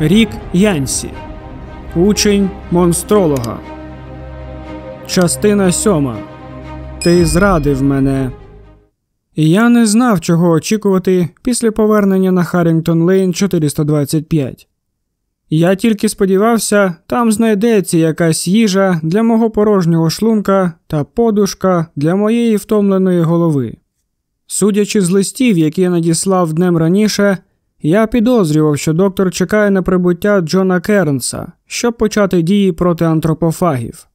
Рік Янсі, Учень монстролога. Частина сьома. Ти зрадив мене. Я не знав, чого очікувати після повернення на Харрінгтон Лейн 425. Я тільки сподівався, там знайдеться якась їжа для мого порожнього шлунка та подушка для моєї втомленої голови. Судячи з листів, які я надіслав днем раніше, я підозрював, що доктор чекає на прибуття Джона Кернса, щоб почати дії проти антропофагів.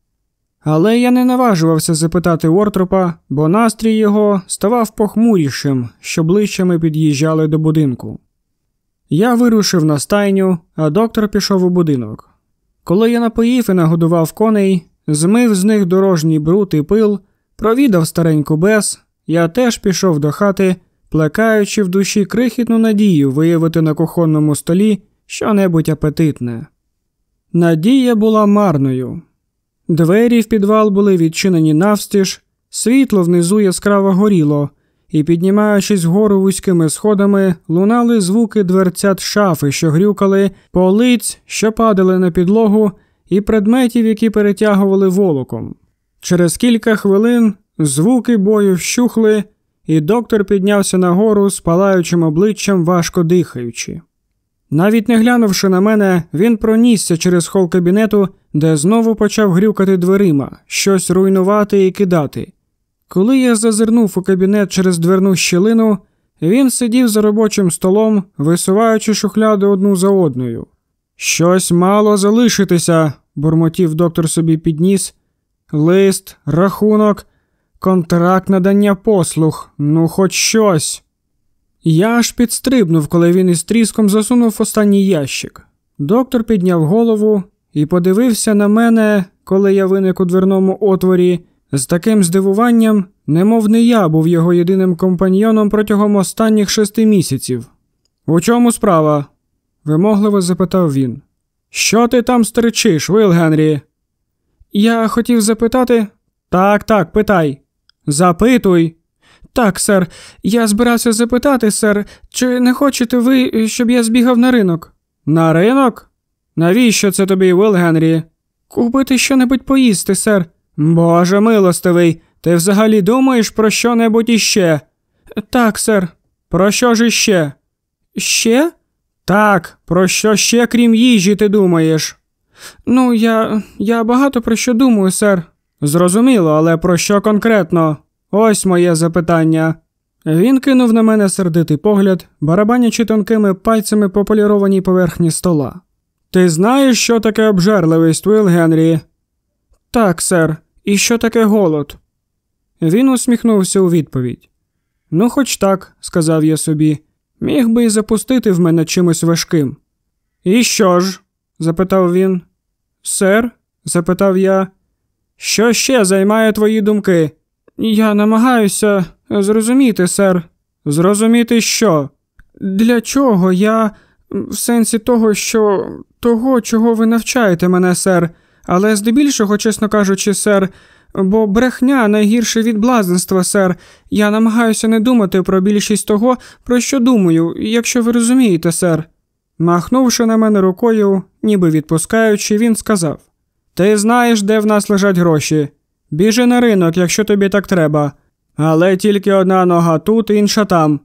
Але я не наважувався запитати Уортропа, бо настрій його ставав похмурішим, що ближче ми під'їжджали до будинку. Я вирушив на стайню, а доктор пішов у будинок. Коли я напоїв і нагодував коней, змив з них дорожній бруд і пил, провідав стареньку бес, я теж пішов до хати, плекаючи в душі крихітну надію виявити на кухонному столі щонебудь апетитне. Надія була марною. Двері в підвал були відчинені навстіж, світло внизу яскраво горіло, і, піднімаючись вгору вузькими сходами, лунали звуки дверцят шафи, що грюкали, полиць, що падали на підлогу, і предметів, які перетягували волоком. Через кілька хвилин звуки бою вщухли, і доктор піднявся нагору з палаючим обличчям, важко дихаючи. Навіть не глянувши на мене, він пронісся через хол кабінету, де знову почав грюкати дверима, щось руйнувати і кидати. Коли я зазирнув у кабінет через дверну щілину, він сидів за робочим столом, висуваючи шухляди одну за одною. Щось мало залишитися, бурмотів доктор собі підніс. Лист, рахунок, контракт надання послуг, ну хоч щось. Я аж підстрибнув, коли він із тріском засунув останній ящик. Доктор підняв голову і подивився на мене, коли я виник у дверному отворі, з таким здивуванням, немов не я був його єдиним компаньйоном протягом останніх шести місяців. У чому справа? вимогливо запитав він. Що ти там стерчиш, Вил Генрі? Я хотів запитати. Так, так, питай. Запитуй. Так, сер, я збирався запитати, сер, чи не хочете ви, щоб я збігав на ринок? На ринок? Навіщо це тобі, Вил Генрі? Купити що-небудь поїсти, сер. Боже милостивий, ти взагалі думаєш про що небудь іще? Так, сер. Про що ж іще? Ще? Так, про що ще, крім їжі, ти думаєш? Ну, я. я багато про що думаю, сер. Зрозуміло, але про що конкретно? Ось моє запитання. Він кинув на мене сердитий погляд, барабанячи тонкими пальцями по полірованій поверхні стола. Ти знаєш, що таке обжерливість, Уилл Генрі? Так, сер, і що таке голод? Він усміхнувся у відповідь. Ну, хоч так, сказав я собі, міг би і запустити в мене чимось важким. І що ж? запитав він. Сер? запитав я. Що ще займає твої думки? Я намагаюся зрозуміти, сер. Зрозуміти що? Для чого я, в сенсі того, що того, чого ви навчаєте мене, сер, але здебільшого, чесно кажучи, сер, бо брехня найгірше від блазенства, сер. Я намагаюся не думати про більшість того, про що думаю, якщо ви розумієте, сер. Махнувши на мене рукою, ніби відпускаючи, він сказав: Ти знаєш, де в нас лежать гроші. Біжи на ринок, якщо тобі так треба. Але тільки одна нога тут, інша там.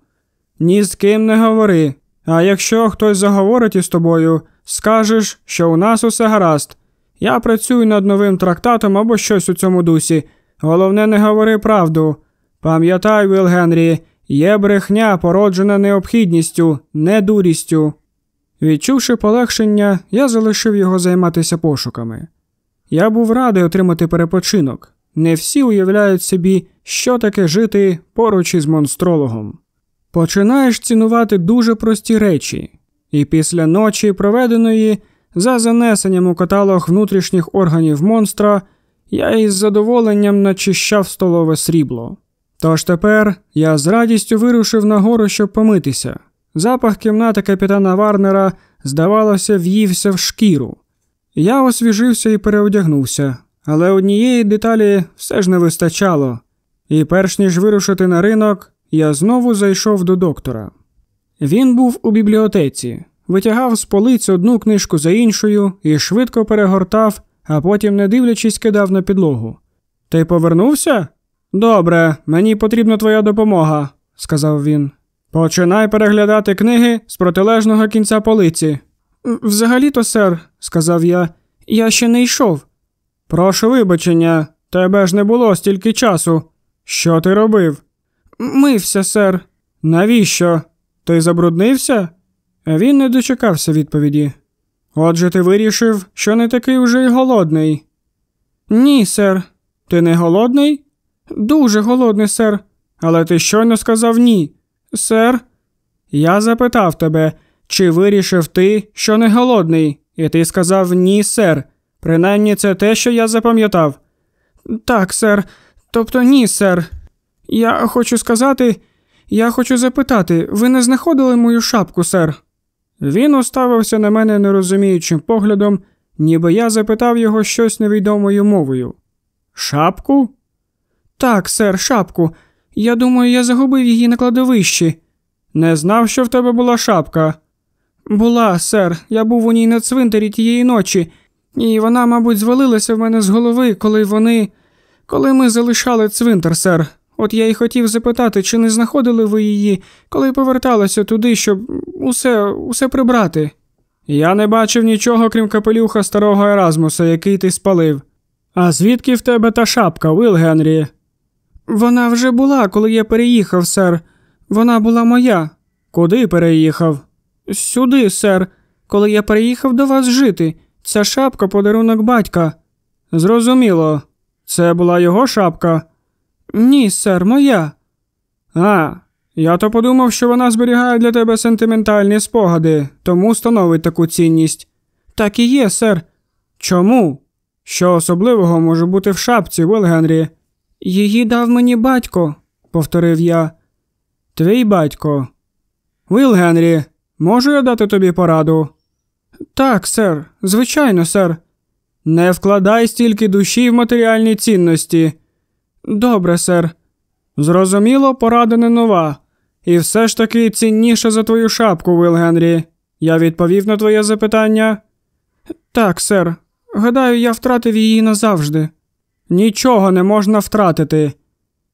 Ні з ким не говори. А якщо хтось заговорить із тобою, скажеш, що у нас усе гаразд. Я працюю над новим трактатом або щось у цьому дусі. Головне, не говори правду. Пам'ятай, Віл Генрі, є брехня, породжена необхідністю, не дурістю. Відчувши полегшення, я залишив його займатися пошуками. Я був радий отримати перепочинок. Не всі уявляють собі, що таке жити поруч із монстрологом. Починаєш цінувати дуже прості речі, і після ночі, проведеної за занесенням у каталог внутрішніх органів монстра, я із задоволенням начищав столове срібло. Тож тепер я з радістю вирушив нагору, щоб помитися. Запах кімнати капітана Варнера, здавалося, в'ївся в шкіру. Я освіжився і переодягнувся, але однієї деталі все ж не вистачало, і перш ніж вирушити на ринок, я знову зайшов до доктора. Він був у бібліотеці, витягав з полиць одну книжку за іншою і швидко перегортав, а потім, не дивлячись, кидав на підлогу. Ти повернувся? Добре, мені потрібна твоя допомога, сказав він. Починай переглядати книги з протилежного кінця полиці. Взагалі то, сер, сказав я, я ще не йшов. Прошу вибачення, тебе ж не було стільки часу. Що ти робив? Мився, сер. Навіщо? Ти забруднився? Він не дочекався відповіді. Отже, ти вирішив, що не такий уже й голодний. Ні, сер. Ти не голодний? Дуже голодний, сер. Але ти щойно сказав ні. Сер. Я запитав тебе, чи вирішив ти, що не голодний, і ти сказав ні, сер. Принаймні це те, що я запам'ятав. Так, сер. Тобто ні, сер. Я хочу сказати, я хочу запитати, ви не знаходили мою шапку, сер? Він уставився на мене нерозуміючим поглядом, ніби я запитав його щось невідомою мовою. Шапку? Так, сер, шапку. Я думаю, я загубив її на кладовищі. Не знав, що в тебе була шапка. Була, сер, я був у ній на цвинтарі тієї ночі, і вона, мабуть, звалилася в мене з голови, коли вони. коли ми залишали цвинтар, сер. От я й хотів запитати, чи не знаходили ви її, коли поверталися туди, щоб усе усе прибрати. Я не бачив нічого, крім капелюха старого Еразмуса, який ти спалив. А звідки в тебе та шапка, Уил Генрі? Вона вже була, коли я переїхав, сер. Вона була моя. Куди переїхав? Сюди, сер. Коли я переїхав до вас жити. Ця шапка подарунок батька. Зрозуміло. Це була його шапка? Ні, сер, моя. А, я то подумав, що вона зберігає для тебе сентиментальні спогади, тому становить таку цінність. Так і є, сер. Чому? Що особливого може бути в шапці, Вил Генрі? Її дав мені батько, повторив я. Твій батько. Вил Генрі, можу я дати тобі пораду? Так, сер, звичайно, сер. Не вкладай стільки душі в матеріальні цінності. Добре, сер. Зрозуміло, порада не нова. І все ж таки цінніше за твою шапку, Вил Генрі. Я відповів на твоє запитання? Так, сер. Гадаю, я втратив її назавжди. Нічого не можна втратити.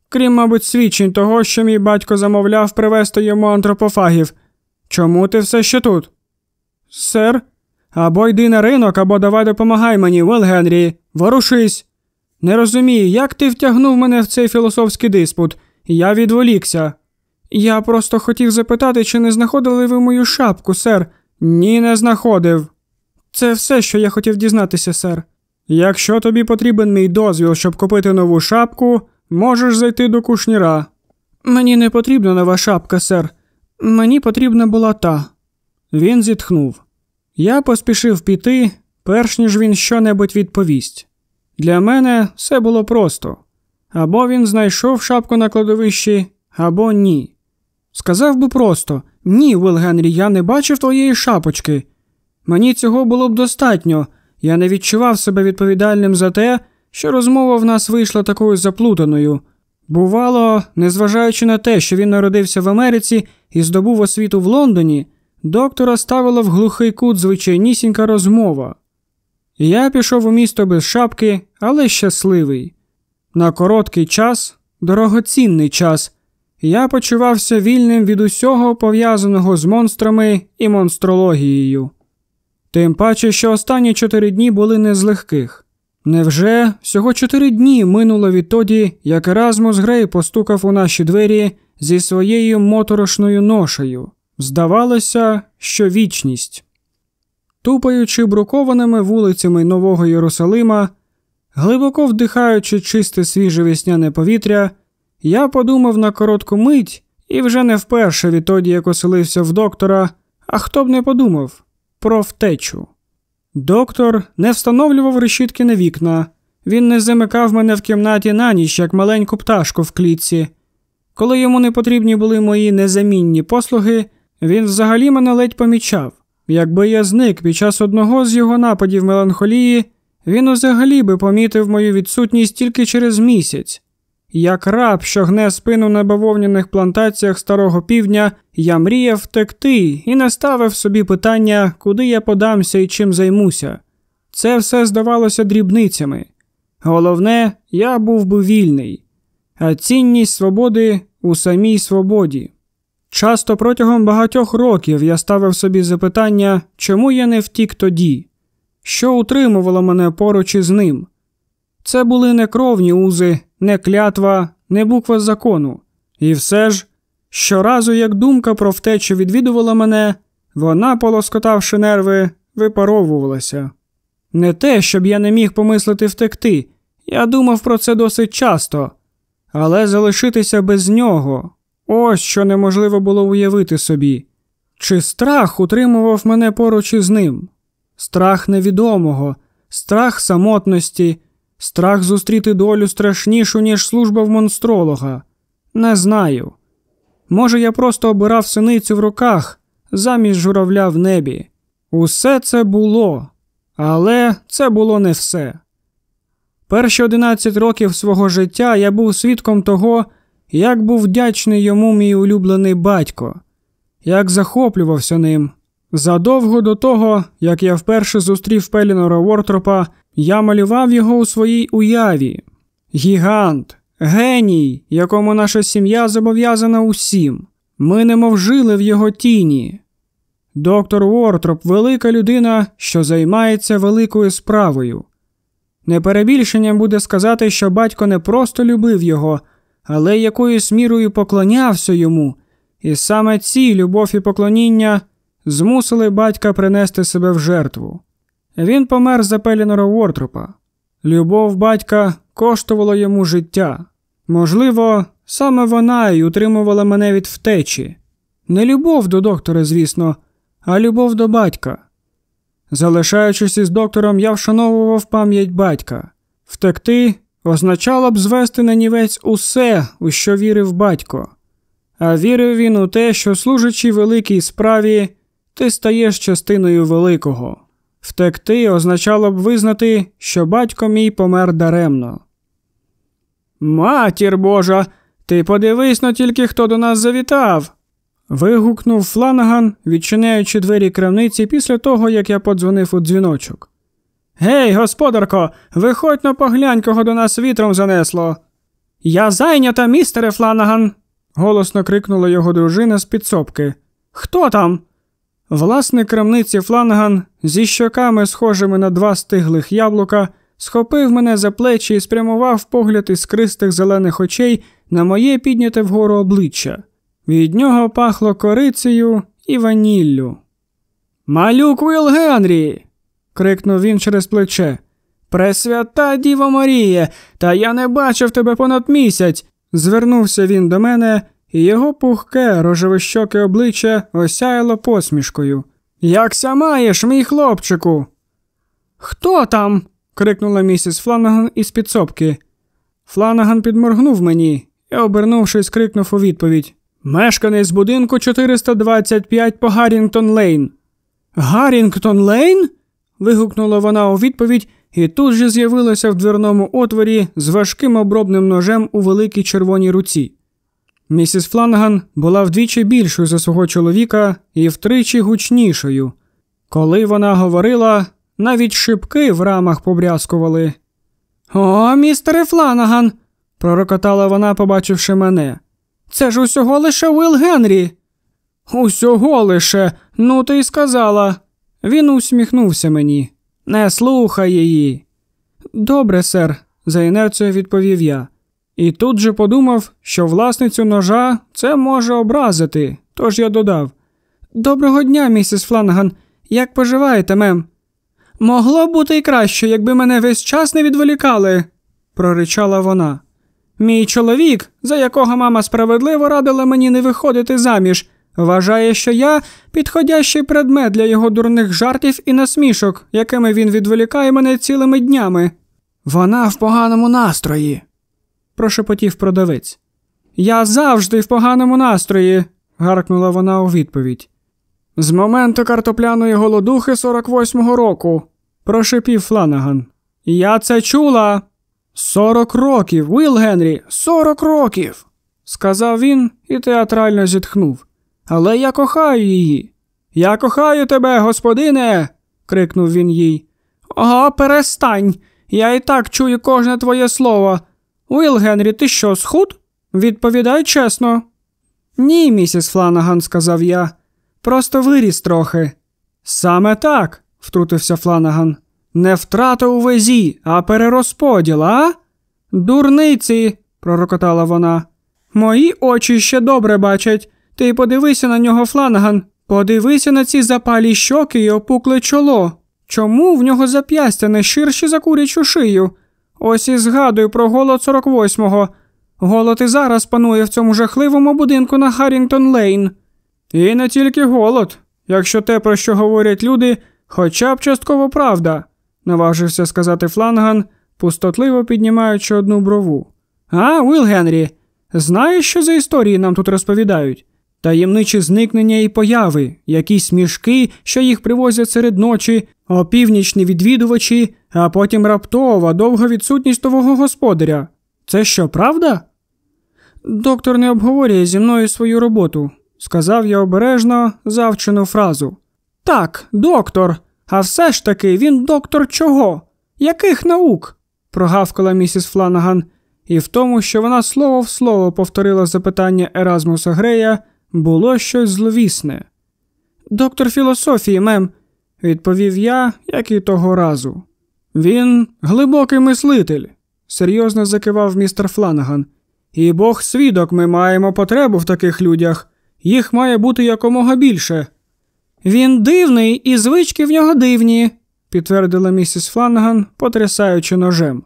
Крім, мабуть, свідчень того, що мій батько замовляв привезти йому антропофагів. Чому ти все ще тут? Сер, або йди на ринок, або давай допомагай мені, Вил Генрі. Ворушись. Не розумію, як ти втягнув мене в цей філософський диспут. Я відволікся. Я просто хотів запитати, чи не знаходили ви мою шапку, сер. Ні, не знаходив. Це все, що я хотів дізнатися, сер. Якщо тобі потрібен мій дозвіл, щоб купити нову шапку, можеш зайти до кушніра. Мені не потрібна нова шапка, сер. Мені потрібна була та. Він зітхнув. Я поспішив піти, перш ніж він щонебудь відповість. Для мене все було просто або він знайшов шапку на кладовищі, або ні. Сказав би просто ні, Вил Генрі, я не бачив твоєї шапочки. Мені цього було б достатньо, я не відчував себе відповідальним за те, що розмова в нас вийшла такою заплутаною. Бувало, незважаючи на те, що він народився в Америці і здобув освіту в Лондоні, доктора ставила в глухий кут звичайнісінька розмова. Я пішов у місто без шапки, але щасливий. На короткий час, дорогоцінний час, я почувався вільним від усього пов'язаного з монстрами і монстрологією. Тим паче, що останні чотири дні були не з легких. Невже всього чотири дні минуло відтоді, як Еразмус Грей постукав у наші двері зі своєю моторошною ношею? Здавалося, що вічність. Тупаючи брукованими вулицями Нового Єрусалима, глибоко вдихаючи чисте свіже весняне повітря, я подумав на коротку мить і вже не вперше відтоді, як оселився в доктора, а хто б не подумав про втечу. Доктор не встановлював решітки на вікна, він не замикав мене в кімнаті на ніч, як маленьку пташку в клітці. Коли йому не потрібні були мої незамінні послуги, він взагалі мене ледь помічав. Якби я зник під час одного з його нападів меланхолії, він взагалі би помітив мою відсутність тільки через місяць. Як раб, що гне спину на бавовняних плантаціях старого півдня, я мріяв втекти і не ставив собі питання, куди я подамся і чим займуся. Це все здавалося дрібницями. Головне, я був би вільний, а цінність свободи у самій свободі. Часто протягом багатьох років я ставив собі запитання, чому я не втік тоді, що утримувало мене поруч із ним. Це були не кровні узи, не клятва, не буква закону. І все ж, щоразу, як думка про втечу відвідувала мене, вона, полоскотавши нерви, випаровувалася. Не те, щоб я не міг помислити втекти, я думав про це досить часто, але залишитися без нього ось що неможливо було уявити собі. Чи страх утримував мене поруч із ним? Страх невідомого, страх самотності, страх зустріти долю страшнішу, ніж служба в монстролога. Не знаю. Може, я просто обирав синицю в руках замість журавля в небі. Усе це було, але це було не все. Перші 11 років свого життя я був свідком того, як був вдячний йому мій улюблений батько, як захоплювався ним. Задовго до того, як я вперше зустрів Пелінора Вортропа, я малював його у своїй уяві. Гігант, геній, якому наша сім'я зобов'язана усім. Ми немов жили в його тіні. Доктор Уортроп велика людина, що займається великою справою. Неперебільшенням буде сказати, що батько не просто любив його, але якоюсь мірою поклонявся йому, і саме ці любов і поклоніння змусили батька принести себе в жертву. Він помер за Пелінора Уортропа. Любов батька коштувала йому життя. Можливо, саме вона й утримувала мене від втечі. Не любов до доктора, звісно, а любов до батька. Залишаючись із доктором, я вшановував пам'ять батька. Втекти означало б звести на нівець усе, у що вірив батько. А вірив він у те, що, служачи великій справі, ти стаєш частиною великого. Втекти означало б визнати, що батько мій помер даремно. Матір Божа, ти подивись на тільки хто до нас завітав. вигукнув Фланаган, відчиняючи двері крамниці після того, як я подзвонив у дзвіночок. Гей, господарко, виходь на поглянь, кого до нас вітром занесло. Я зайнята, містере Фланаган. голосно крикнула його дружина з підсобки. Хто там? Власник крамниці Фланган зі щоками, схожими на два стиглих яблука, схопив мене за плечі і спрямував погляд із кристих зелених очей на моє підняте вгору обличчя. Від нього пахло корицею і ваніллю. Малюк Уіл Генрі. крикнув він через плече. Пресвята Діва Марія, та я не бачив тебе понад місяць. Звернувся він до мене і його пухке, рожевощоке обличчя осяяло посмішкою. Якся маєш, мій хлопчику? Хто там? крикнула місіс Фланаган із підсобки. Фланаган підморгнув мені і, обернувшись, крикнув у відповідь Мешканець будинку 425 по Гаррінгтон Лейн. Гаррінгтон Лейн? вигукнула вона у відповідь і тут же з'явилася в дверному отворі з важким обробним ножем у великій червоній руці. Місіс Фланган була вдвічі більшою за свого чоловіка і втричі гучнішою. Коли вона говорила, навіть шибки в рамах побрязкували. О, містере Фланаган, пророкотала вона, побачивши мене. Це ж усього лише Уилл Генрі. Усього лише, ну ти й сказала. Він усміхнувся мені. Не слухай її. Добре, сер, за інерцією відповів я. І тут же подумав, що власницю ножа це може образити, тож я додав Доброго дня, місіс Фланган. Як поживаєте, мем? Могло бути й краще, якби мене весь час не відволікали, проричала вона. Мій чоловік, за якого мама справедливо радила мені не виходити заміж, вважає, що я підходящий предмет для його дурних жартів і насмішок, якими він відволікає мене цілими днями. Вона в поганому настрої прошепотів продавець. Я завжди в поганому настрої, гаркнула вона у відповідь. З моменту картопляної голодухи 48-го року, прошепів Фланаган. Я це чула. Сорок років, Уіл Генрі, сорок років, сказав він і театрально зітхнув. Але я кохаю її. Я кохаю тебе, господине. крикнув він їй. Ага, перестань. Я і так чую кожне твоє слово. Уіл Генрі, ти що, схуд? Відповідай чесно. Ні, місіс Фланаган, сказав я. Просто виріс трохи. Саме так, втрутився Фланаган. Не втрата у везі, а перерозподіл, а? Дурниці, пророкотала вона. Мої очі ще добре бачать. Ти подивися на нього, Фланаган. Подивися на ці запалі щоки і опукле чоло. Чому в нього зап'ястя не ширші за курячу шию? Ось і згадую про голод 48-го. Голод і зараз панує в цьому жахливому будинку на Харрінгтон Лейн. І не тільки голод, якщо те, про що говорять люди, хоча б частково правда, наважився сказати Фланган, пустотливо піднімаючи одну брову. А, Уіл Генрі, знаєш, що за історії нам тут розповідають? Таємничі зникнення і появи, якісь мішки, що їх привозять серед ночі, опівнічні відвідувачі, а потім раптова довга відсутність того господаря. Це що, правда? Доктор не обговорює зі мною свою роботу, сказав я обережно завчену фразу. Так, доктор, а все ж таки він доктор чого? Яких наук? прогавкала місіс Фланаган, і в тому, що вона слово в слово повторила запитання Еразмуса Грея, було щось зловісне. Доктор філософії, мем, відповів я, як і того разу. Він глибокий мислитель, серйозно закивав містер Фланаган. І Бог свідок, ми маємо потребу в таких людях. Їх має бути якомога більше. Він дивний і звички в нього дивні, підтвердила місіс Фланаган, потрясаючи ножем.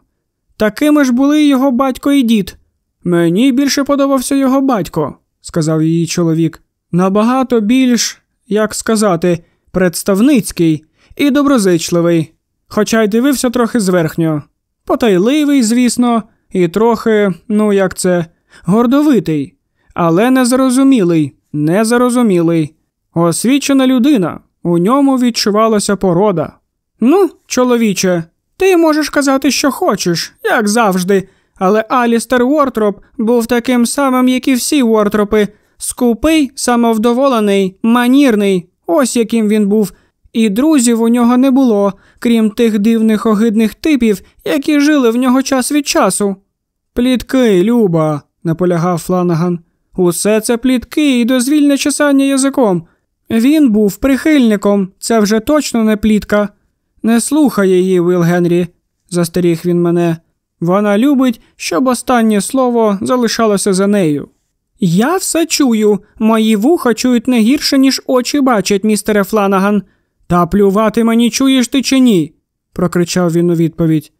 Такими ж були його батько і дід. Мені більше подобався його батько, сказав її чоловік. Набагато більш, як сказати, представницький і доброзичливий, хоча й дивився трохи зверхньо. Потайливий, звісно, і трохи, ну як це, гордовитий, але незрозумілий, незрозумілий. Освічена людина, у ньому відчувалася порода. Ну, чоловіче, ти можеш казати, що хочеш, як завжди, але Алістер Уортроп був таким самим, як і всі Уортропи, скупий, самовдоволений, манірний, ось яким він був. І друзів у нього не було, крім тих дивних огидних типів, які жили в нього час від часу. Плітки, Люба, наполягав Фланаган. Усе це плітки і дозвільне чесання язиком. Він був прихильником, це вже точно не плітка. Не слухай її, Вил Генрі, застеріг він мене. Вона любить, щоб останнє слово залишалося за нею. Я все чую, мої вуха чують не гірше, ніж очі бачать, містере Фланаган. Та плювати мені чуєш ти чи ні? прокричав він у відповідь.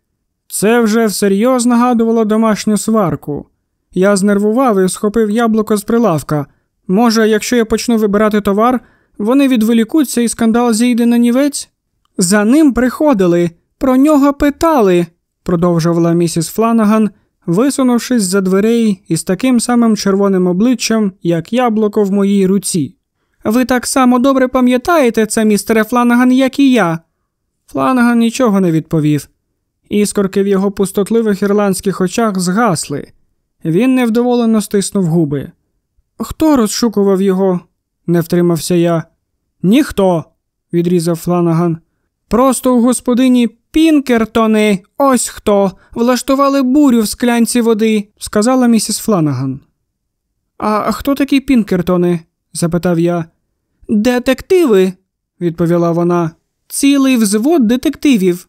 Це вже всерйоз нагадувало домашню сварку. Я знервував і схопив яблуко з прилавка. Може, якщо я почну вибирати товар, вони відволікуться і скандал зійде на нівець? За ним приходили, про нього питали, продовжувала місіс Фланаган, висунувшись за дверей із таким самим червоним обличчям, як яблуко в моїй руці. Ви так само добре пам'ятаєте це, містере Фланаган, як і я. Фланаган нічого не відповів. Іскорки в його пустотливих ірландських очах згасли. Він невдоволено стиснув губи. Хто розшукував його? не втримався я. Ніхто, відрізав Фланаган. Просто у господині Пінкертони, ось хто, влаштували бурю в склянці води, сказала місіс Фланаган. А хто такі Пінкертони? запитав я. Детективи, відповіла вона. Цілий взвод детективів.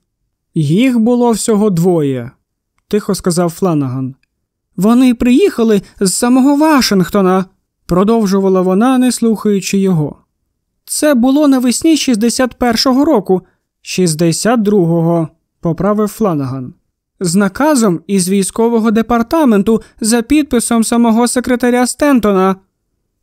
Їх було всього двоє, тихо сказав Фланаган. Вони приїхали з самого Вашингтона, продовжувала вона, не слухаючи його. Це було навесні 61-го року, 62-го, поправив Фланаган. З наказом із військового департаменту за підписом самого секретаря Стентона.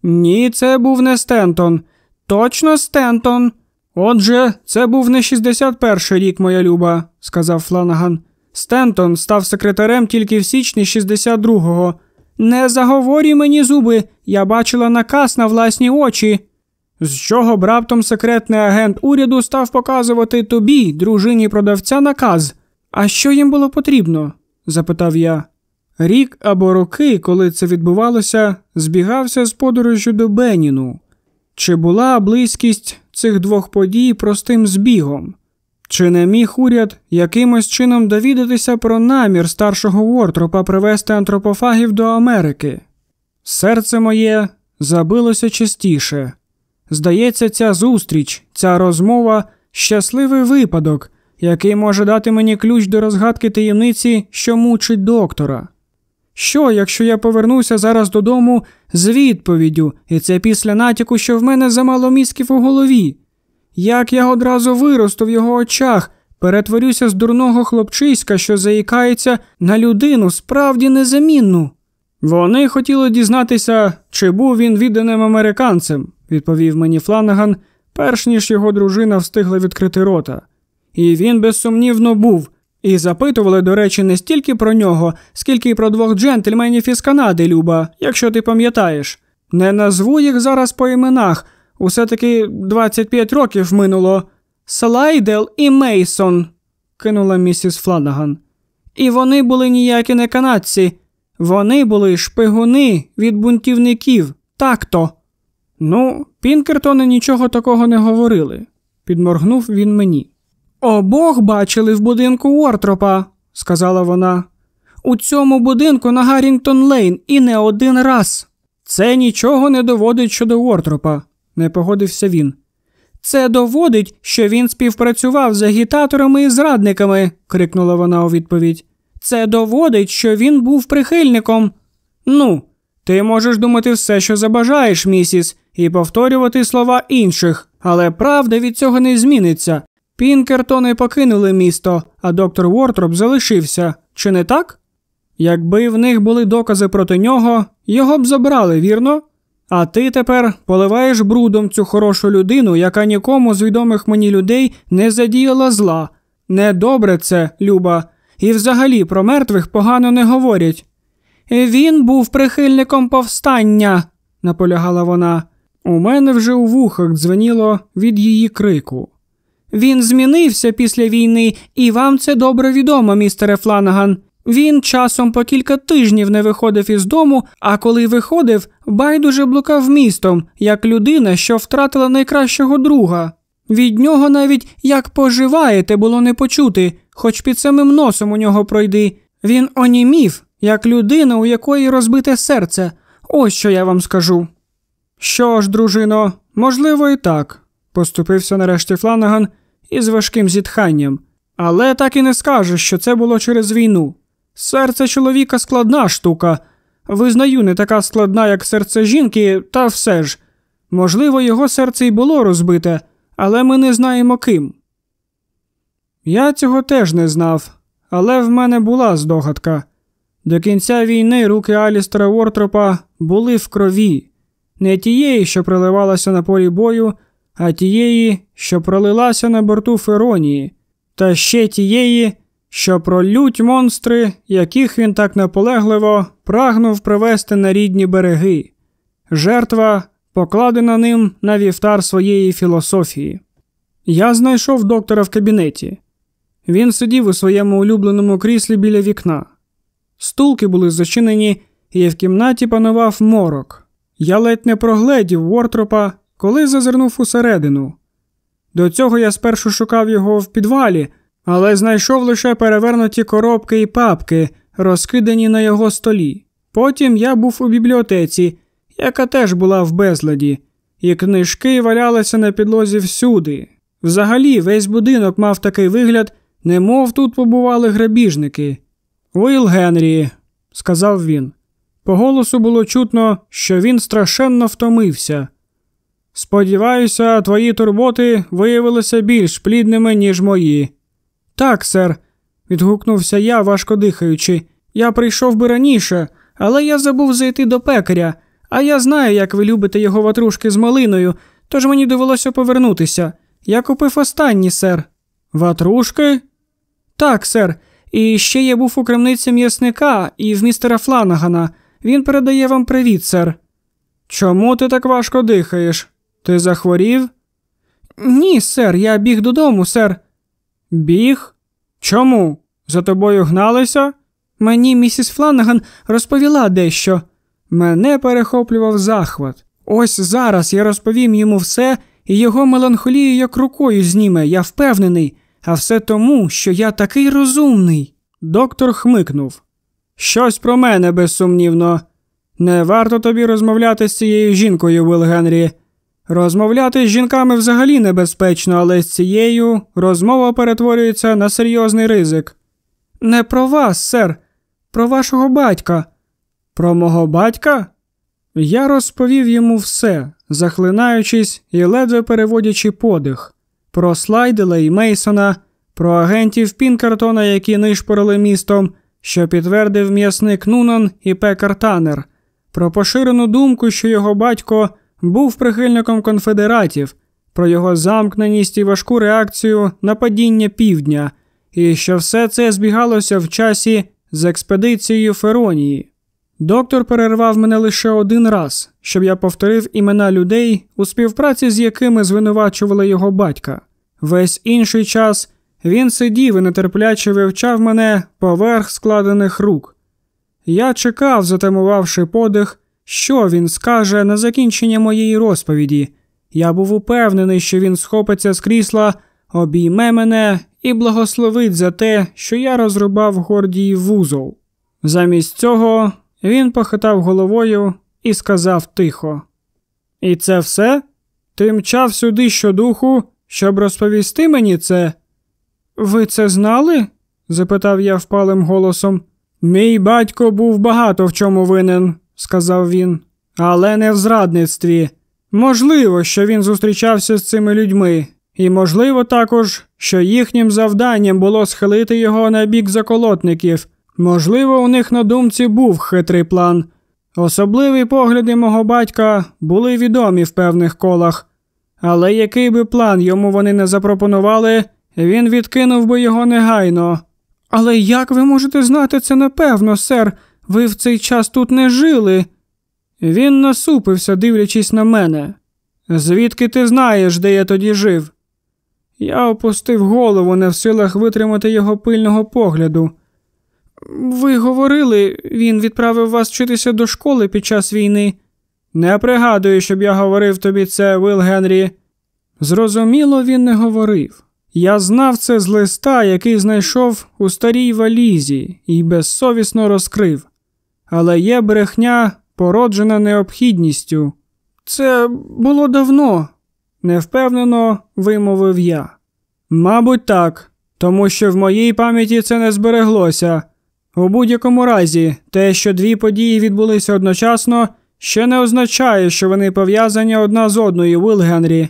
Ні, це був не Стентон. Точно Стентон. Отже, це був не 61-й рік, моя люба, сказав Фланаган. Стентон став секретарем тільки в січні 62-го. Не заговорюй мені зуби, я бачила наказ на власні очі. З чого б раптом секретний агент уряду став показувати тобі, дружині продавця, наказ? А що їм було потрібно? запитав я. Рік або роки, коли це відбувалося, збігався з подорожжю до Беніну. Чи була близькість цих двох подій простим збігом? Чи не міг уряд якимось чином довідатися про намір старшого Вортропа привезти антропофагів до Америки? Серце моє забилося частіше. Здається, ця зустріч, ця розмова щасливий випадок, який може дати мені ключ до розгадки таємниці, що мучить доктора. Що, якщо я повернуся зараз додому з відповіддю, і це після натяку, що в мене замало мізків у голові? Як я одразу виросту в його очах, перетворюся з дурного хлопчиська, що заїкається на людину справді незамінну? Вони хотіли дізнатися, чи був він відданим американцем, відповів мені Фланаган, перш ніж його дружина встигла відкрити рота. І він безсумнівно був. І запитували, до речі, не стільки про нього, скільки й про двох джентльменів із Канади, Люба, якщо ти пам'ятаєш. Не назву їх зараз по іменах, усе таки 25 років минуло. Слайдел і Мейсон, кинула місіс Фланаган. І вони були ніякі не канадці. Вони були шпигуни від бунтівників, так-то. Ну, Пінкертони нічого такого не говорили, підморгнув він мені. Обох бачили в будинку Уортропа, сказала вона. У цьому будинку на Гаррінгтон Лейн і не один раз. Це нічого не доводить щодо Уортропа, не погодився він. Це доводить, що він співпрацював з агітаторами і зрадниками, крикнула вона у відповідь. Це доводить, що він був прихильником. Ну, ти можеш думати все, що забажаєш, місіс, і повторювати слова інших, але правда від цього не зміниться. Пінкертони покинули місто, а доктор Вортроп залишився, чи не так? Якби в них були докази проти нього, його б забрали, вірно? А ти тепер поливаєш брудом цю хорошу людину, яка нікому з відомих мені людей не задіяла зла. Недобре це, Люба, і взагалі про мертвих погано не говорять. Він був прихильником повстання, наполягала вона. У мене вже у вухах дзвеніло від її крику. Він змінився після війни, і вам це добре відомо, містере Фланаган. Він часом по кілька тижнів не виходив із дому, а коли виходив, байдуже блукав містом, як людина, що втратила найкращого друга. Від нього навіть як поживаєте було не почути, хоч під самим носом у нього пройди. Він онімів, як людина, у якої розбите серце. Ось що я вам скажу. Що ж, дружино, можливо, і так, поступився нарешті Фланаган із важким зітханням, але так і не скажеш, що це було через війну. Серце чоловіка складна штука. Визнаю, не така складна, як серце жінки, та все ж. Можливо, його серце й було розбите, але ми не знаємо ким. Я цього теж не знав, але в мене була здогадка. До кінця війни руки Алістера Вортропа були в крові, не тієї, що проливалася на полі бою, а тієї, що пролилася на борту Феронії, та ще тієї, що пролють монстри, яких він так наполегливо прагнув привести на рідні береги. Жертва покладена ним на вівтар своєї філософії. Я знайшов доктора в кабінеті. Він сидів у своєму улюбленому кріслі біля вікна. Стулки були зачинені, і в кімнаті панував морок. Я ледь не прогледів Вортропа, коли зазирнув усередину. До цього я спершу шукав його в підвалі, але знайшов лише перевернуті коробки і папки, розкидані на його столі. Потім я був у бібліотеці, яка теж була в безладі, і книжки валялися на підлозі всюди. Взагалі, весь будинок мав такий вигляд, немов тут побували грабіжники. Уіл Генрі, сказав він. По голосу було чутно, що він страшенно втомився. Сподіваюся, твої турботи виявилися більш плідними, ніж мої. Так, сер, відгукнувся я, важко дихаючи. Я прийшов би раніше, але я забув зайти до пекаря, а я знаю, як ви любите його ватрушки з малиною, тож мені довелося повернутися. Я купив останні, сер. Ватрушки? Так, сер. І ще я був у крамниці м'ясника і в містера Фланагана. Він передає вам привіт, сер. Чому ти так важко дихаєш? Ти захворів? Ні, сер, я біг додому, сер. Біг? Чому? За тобою гналися? Мені місіс Фланаган розповіла дещо. Мене перехоплював захват. Ось зараз я розповім йому все, і його меланхолію як рукою зніме, я впевнений, а все тому, що я такий розумний. Доктор хмикнув. Щось про мене, безсумнівно. Не варто тобі розмовляти з цією жінкою, Вил Генрі. Розмовляти з жінками взагалі небезпечно, але з цією розмова перетворюється на серйозний ризик. Не про вас, сер, про вашого батька. Про мого батька? Я розповів йому все, захлинаючись і ледве переводячи подих, про Слайдела і Мейсона, про агентів Пінкертона, які нишпорили містом, що підтвердив м'ясник Нунан і Пекар Танер, про поширену думку, що його батько був прихильником конфедератів, про його замкненість і важку реакцію на падіння півдня, і що все це збігалося в часі з експедицією Феронії. Доктор перервав мене лише один раз, щоб я повторив імена людей, у співпраці з якими звинувачували його батька. Весь інший час він сидів і нетерпляче вивчав мене поверх складених рук. Я чекав, затамувавши подих, що він скаже на закінчення моєї розповіді. Я був упевнений, що він схопиться з крісла, обійме мене і благословить за те, що я розрубав гордій вузол. Замість цього він похитав головою і сказав тихо: І це все? Ти мчав сюди щодуху, щоб розповісти мені це? Ви це знали? запитав я впалим голосом. Мій батько був багато в чому винен, сказав він, але не в зрадництві. Можливо, що він зустрічався з цими людьми, і можливо також, що їхнім завданням було схилити його на бік заколотників. Можливо, у них на думці був хитрий план. Особливі погляди мого батька були відомі в певних колах, але який би план йому вони не запропонували, він відкинув би його негайно. Але як ви можете знати це напевно, сер? Ви в цей час тут не жили. Він насупився, дивлячись на мене. Звідки ти знаєш, де я тоді жив? Я опустив голову, не в силах витримати його пильного погляду. Ви говорили, він відправив вас вчитися до школи під час війни. Не пригадую, щоб я говорив тобі це, Вил Генрі. Зрозуміло, він не говорив. Я знав це з листа, який знайшов у старій валізі і безсовісно розкрив. Але є брехня, породжена необхідністю. Це було давно, невпевнено вимовив я. Мабуть, так, тому що в моїй пам'яті це не збереглося. У будь-якому разі, те, що дві події відбулися одночасно, ще не означає, що вони пов'язані одна з одною, Генрі.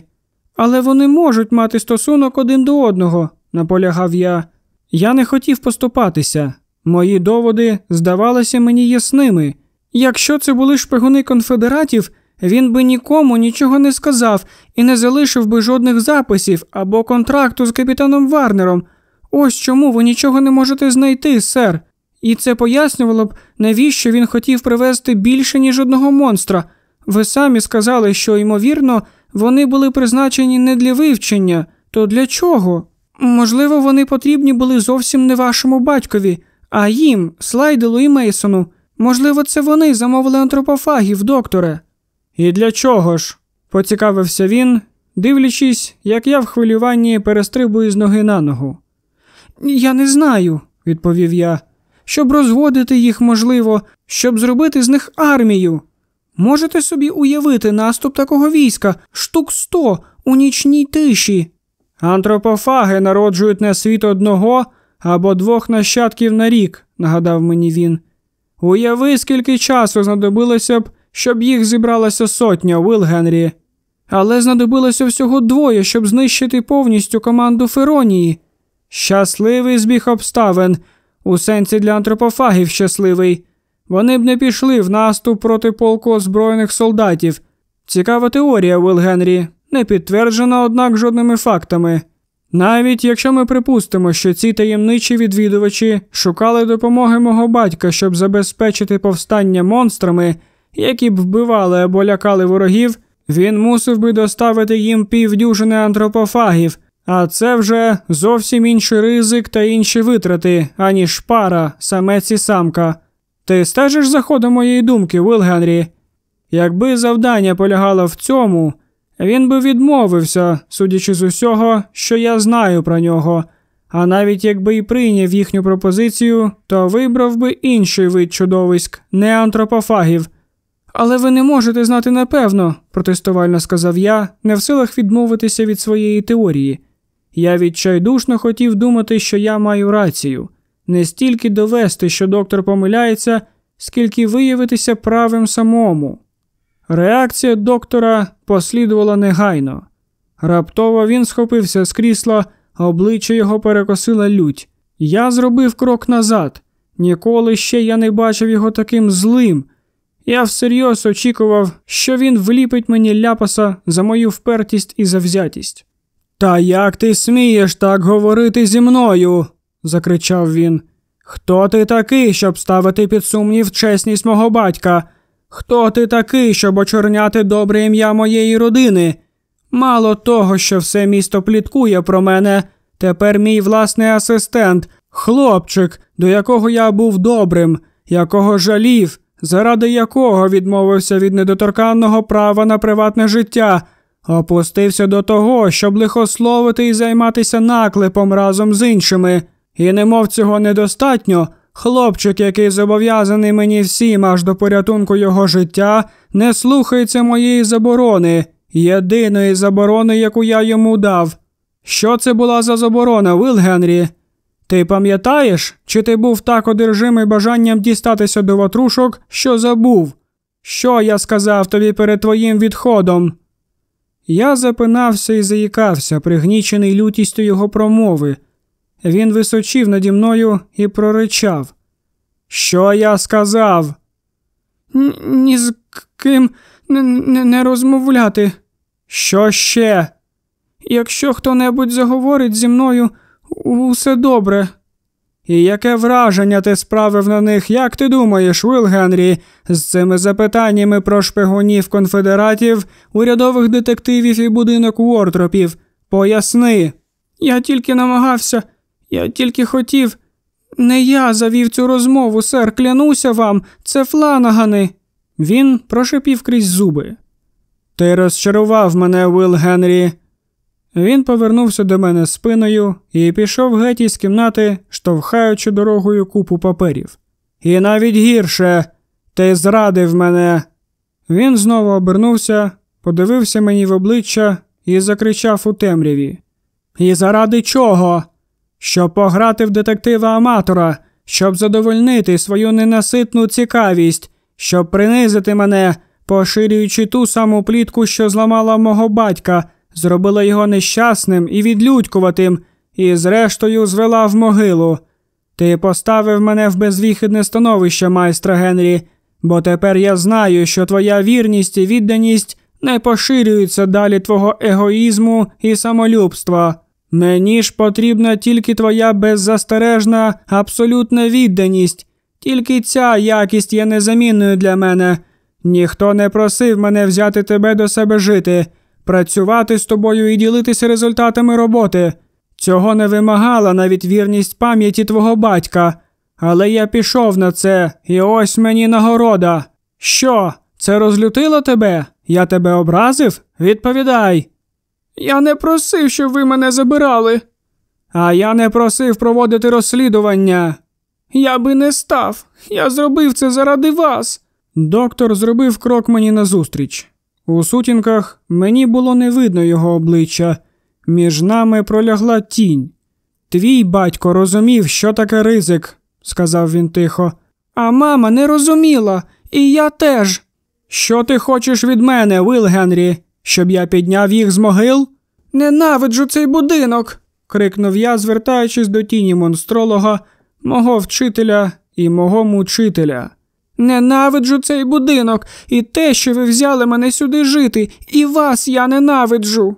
Але вони можуть мати стосунок один до одного, наполягав я. Я не хотів поступатися. Мої доводи здавалися мені ясними. Якщо це були шпигуни конфедератів, він би нікому нічого не сказав і не залишив би жодних записів або контракту з капітаном Варнером. Ось чому ви нічого не можете знайти, сер. І це пояснювало б, навіщо він хотів привезти більше, ніж одного монстра. Ви самі сказали, що, ймовірно, вони були призначені не для вивчення, то для чого? Можливо, вони потрібні були зовсім не вашому батькові, а їм, Слайделу і Мейсону. Можливо, це вони замовили антропофагів, докторе. І для чого ж? поцікавився він, дивлячись, як я в хвилюванні перестрибую з ноги на ногу. Я не знаю, відповів я. Щоб розводити їх, можливо, щоб зробити з них армію. Можете собі уявити наступ такого війська штук сто у нічній тиші. Антропофаги народжують на світ одного або двох нащадків на рік, нагадав мені він. Уяви, скільки часу знадобилося б, щоб їх зібралася сотня, Уил Генрі. Але знадобилося всього двоє, щоб знищити повністю команду Феронії. Щасливий збіг обставин, у сенсі для антропофагів щасливий. Вони б не пішли в наступ проти полку озброєних солдатів. Цікава теорія, Уил Генрі, не підтверджена, однак, жодними фактами. Навіть якщо ми припустимо, що ці таємничі відвідувачі шукали допомоги мого батька, щоб забезпечити повстання монстрами, які б вбивали або лякали ворогів, він мусив би доставити їм півдюжини антропофагів, А це вже зовсім інший ризик та інші витрати, аніж пара, самець і самка. Ти стежиш за ходом моєї думки, Уилл Генрі? Якби завдання полягало в цьому, він би відмовився, судячи з усього, що я знаю про нього. А навіть якби й прийняв їхню пропозицію, то вибрав би інший вид чудовиськ, не антропофагів. Але ви не можете знати напевно, протестувально сказав я, не в силах відмовитися від своєї теорії. Я відчайдушно хотів думати, що я маю рацію, не стільки довести, що доктор помиляється, скільки виявитися правим самому. Реакція доктора послідувала негайно. Раптово він схопився з крісла, обличчя його перекосила лють. Я зробив крок назад. Ніколи ще я не бачив його таким злим. Я всерйоз очікував, що він вліпить мені ляпаса за мою впертість і завзятість. Та як ти смієш так говорити зі мною? закричав він. Хто ти такий, щоб ставити під сумнів чесність мого батька? Хто ти такий, щоб очорняти добре ім'я моєї родини? Мало того, що все місто пліткує про мене, тепер мій власний асистент, хлопчик, до якого я був добрим, якого жалів, заради якого відмовився від недоторканного права на приватне життя, опустився до того, щоб лихословити і займатися наклепом разом з іншими. І немов цього недостатньо, хлопчик, який зобов'язаний мені всім аж до порятунку його життя, не слухається моєї заборони, єдиної заборони, яку я йому дав. Що це була за заборона, Вил Генрі? Ти пам'ятаєш, чи ти був так одержимий бажанням дістатися до ватрушок, що забув? Що я сказав тобі перед твоїм відходом? Я запинався і заїкався, пригнічений лютістю його промови. Він височив наді мною і проричав. Що я сказав? Ні з ким не, розмовляти. Що ще? Якщо хто небудь заговорить зі мною, усе добре. І яке враження ти справив на них, як ти думаєш, Уилл Генрі, з цими запитаннями про шпигунів конфедератів, урядових детективів і будинок Уортропів? Поясни. Я тільки намагався, я тільки хотів. Не я завів цю розмову, сер, клянуся вам, це фланагани. Він прошипів крізь зуби. Ти розчарував мене, Уилл Генрі. Він повернувся до мене спиною і пішов геть із кімнати, штовхаючи дорогою купу паперів. І навіть гірше, ти зрадив мене. Він знову обернувся, подивився мені в обличчя і закричав у темряві. І заради чого? Щоб пограти в детектива аматора, щоб задовольнити свою ненаситну цікавість, щоб принизити мене, поширюючи ту саму плітку, що зламала мого батька зробила його нещасним і відлюдькуватим, і, зрештою, звела в могилу. Ти поставив мене в безвіхідне становище, майстра Генрі, бо тепер я знаю, що твоя вірність і відданість не поширюються далі твого егоїзму і самолюбства. Мені ж потрібна тільки твоя беззастережна, абсолютна відданість, тільки ця якість є незамінною для мене. Ніхто не просив мене взяти тебе до себе жити працювати з тобою і ділитися результатами роботи. Цього не вимагала навіть вірність пам'яті твого батька. Але я пішов на це, і ось мені нагорода. Що? Це розлютило тебе? Я тебе образив? Відповідай. Я не просив, щоб ви мене забирали. А я не просив проводити розслідування. Я би не став. Я зробив це заради вас. Доктор зробив крок мені назустріч. У сутінках мені було не видно його обличчя, між нами пролягла тінь. Твій батько розумів, що таке ризик, сказав він тихо. А мама не розуміла, і я теж. Що ти хочеш від мене, Вил Генрі, щоб я підняв їх з могил? Ненавиджу цей будинок. крикнув я, звертаючись до тіні монстролога, мого вчителя і мого мучителя. Ненавиджу цей будинок і те, що ви взяли мене сюди жити, і вас я ненавиджу.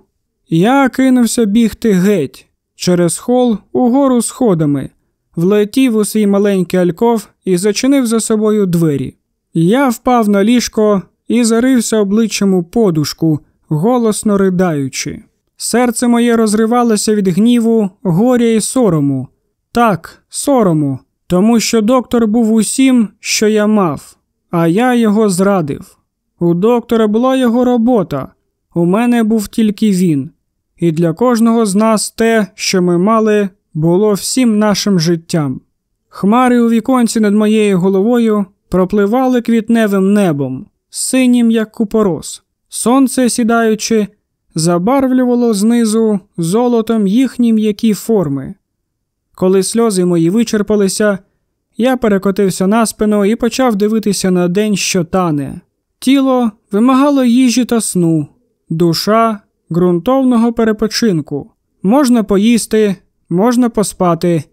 Я кинувся бігти геть через хол угору сходами, влетів у свій маленький альков і зачинив за собою двері. Я впав на ліжко і зарився обличчям у подушку, голосно ридаючи. Серце моє розривалося від гніву, горя і сорому. Так, сорому, тому що доктор був усім, що я мав, а я його зрадив. У доктора була його робота, у мене був тільки він, і для кожного з нас те, що ми мали, було всім нашим життям. Хмари у віконці над моєю головою пропливали квітневим небом, синім, як купорос. Сонце, сідаючи, забарвлювало знизу золотом їхні м'які форми. Коли сльози мої вичерпалися, я перекотився на спину і почав дивитися на день, що тане. Тіло вимагало їжі та сну, душа ґрунтовного перепочинку. Можна поїсти, можна поспати,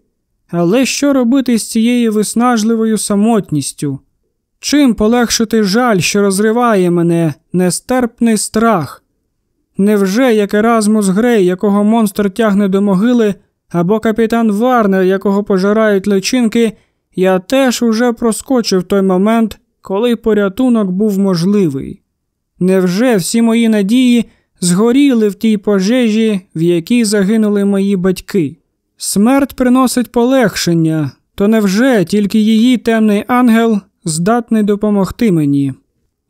але що робити з цією виснажливою самотністю? Чим полегшити жаль, що розриває мене, нестерпний страх? Невже як Еразмус Грей, якого монстр тягне до могили, або капітан Варнер, якого пожирають личинки, я теж уже проскочив той момент, коли порятунок був можливий? Невже всі мої надії згоріли в тій пожежі, в якій загинули мої батьки? Смерть приносить полегшення, то невже тільки її темний ангел здатний допомогти мені?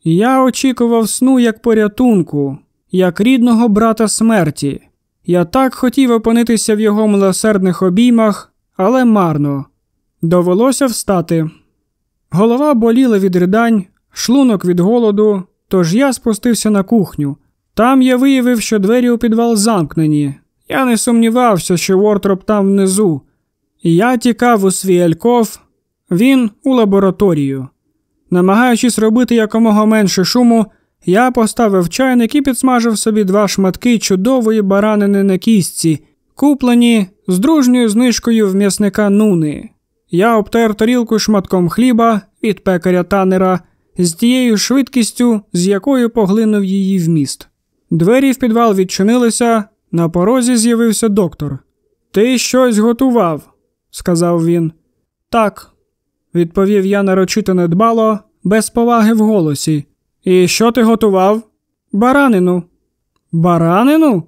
Я очікував сну як порятунку, як рідного брата смерті. Я так хотів опинитися в його милосердних обіймах, але марно. Довелося встати. Голова боліла від ридань, шлунок від голоду, тож я спустився на кухню. Там я виявив, що двері у підвал замкнені. Я не сумнівався, що Вортроп там внизу. Я тікав у свій альков, він у лабораторію. Намагаючись робити якомога менше шуму, я поставив чайник і підсмажив собі два шматки чудової баранини на кістці, куплені з дружньою знижкою в м'ясника Нуни. Я обтер тарілку шматком хліба від пекаря танера з тією швидкістю, з якою поглинув її вміст. Двері в підвал відчинилися, на порозі з'явився доктор. Ти щось готував, сказав він. Так, відповів я нарочито недбало, без поваги в голосі. І що ти готував? Баранину. Баранину?